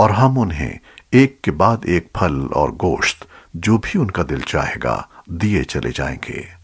और हम उन्हें एक के बाद एक फल और गोश्त जो भी उनका दिल चाहेगा, दिए चले जाएँगे।